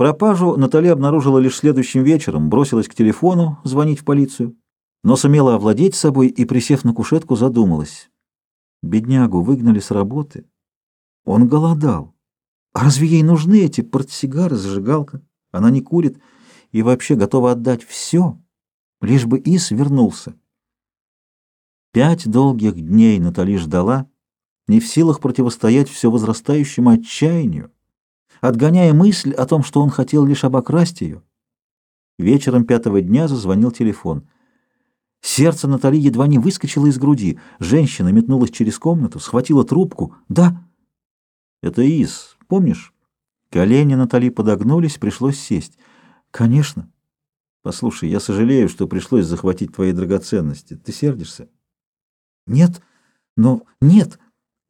Пропажу Натали обнаружила лишь следующим вечером, бросилась к телефону звонить в полицию, но сумела овладеть собой и, присев на кушетку, задумалась. Беднягу выгнали с работы. Он голодал. А разве ей нужны эти портсигары, зажигалка? Она не курит и вообще готова отдать все, лишь бы Ис вернулся. Пять долгих дней Натали ждала, не в силах противостоять все возрастающему отчаянию, отгоняя мысль о том, что он хотел лишь обокрасть ее. Вечером пятого дня зазвонил телефон. Сердце Натали едва не выскочило из груди. Женщина метнулась через комнату, схватила трубку. «Да». «Это Из, помнишь?» Колени Натали подогнулись, пришлось сесть. «Конечно». «Послушай, я сожалею, что пришлось захватить твои драгоценности. Ты сердишься?» «Нет, но нет».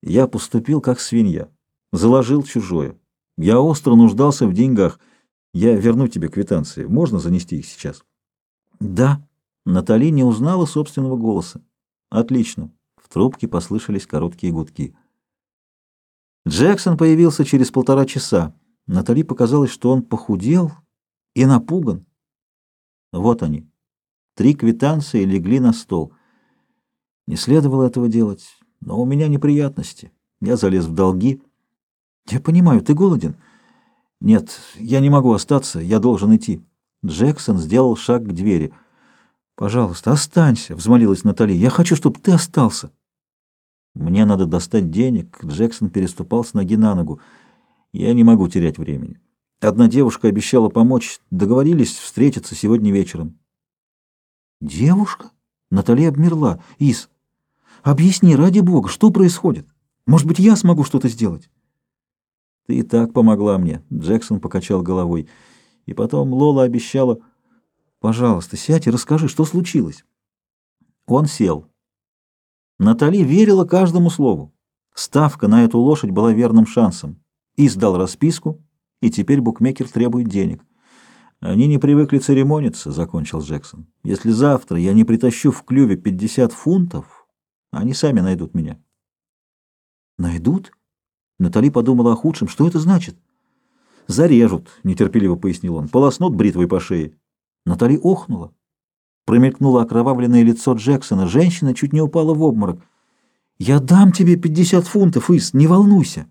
Я поступил как свинья. Заложил чужое. Я остро нуждался в деньгах. Я верну тебе квитанции. Можно занести их сейчас? Да. Натали не узнала собственного голоса. Отлично. В трубке послышались короткие гудки. Джексон появился через полтора часа. Натали показалось, что он похудел и напуган. Вот они. Три квитанции легли на стол. Не следовало этого делать, но у меня неприятности. Я залез в долги. «Я понимаю, ты голоден?» «Нет, я не могу остаться, я должен идти». Джексон сделал шаг к двери. «Пожалуйста, останься», — взмолилась Натали. «Я хочу, чтобы ты остался». «Мне надо достать денег». Джексон переступал с ноги на ногу. «Я не могу терять времени. Одна девушка обещала помочь. Договорились встретиться сегодня вечером». «Девушка?» Натали обмерла. «Ис, объясни, ради бога, что происходит? Может быть, я смогу что-то сделать?» Ты и так помогла мне, Джексон покачал головой. И потом Лола обещала... Пожалуйста, сядь и расскажи, что случилось. Он сел. Натали верила каждому слову. Ставка на эту лошадь была верным шансом. Издал расписку, и теперь букмекер требует денег. Они не привыкли церемониться, закончил Джексон. Если завтра я не притащу в клюве 50 фунтов, они сами найдут меня. Найдут? Натали подумала о худшем. Что это значит? «Зарежут», — нетерпеливо пояснил он. «Полоснут бритвой по шее». Натали охнула. Промелькнуло окровавленное лицо Джексона. Женщина чуть не упала в обморок. «Я дам тебе пятьдесят фунтов, Ис, не волнуйся».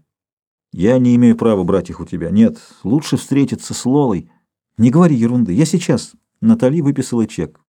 «Я не имею права брать их у тебя. Нет, лучше встретиться с Лолой. Не говори ерунды. Я сейчас». Натали выписала чек.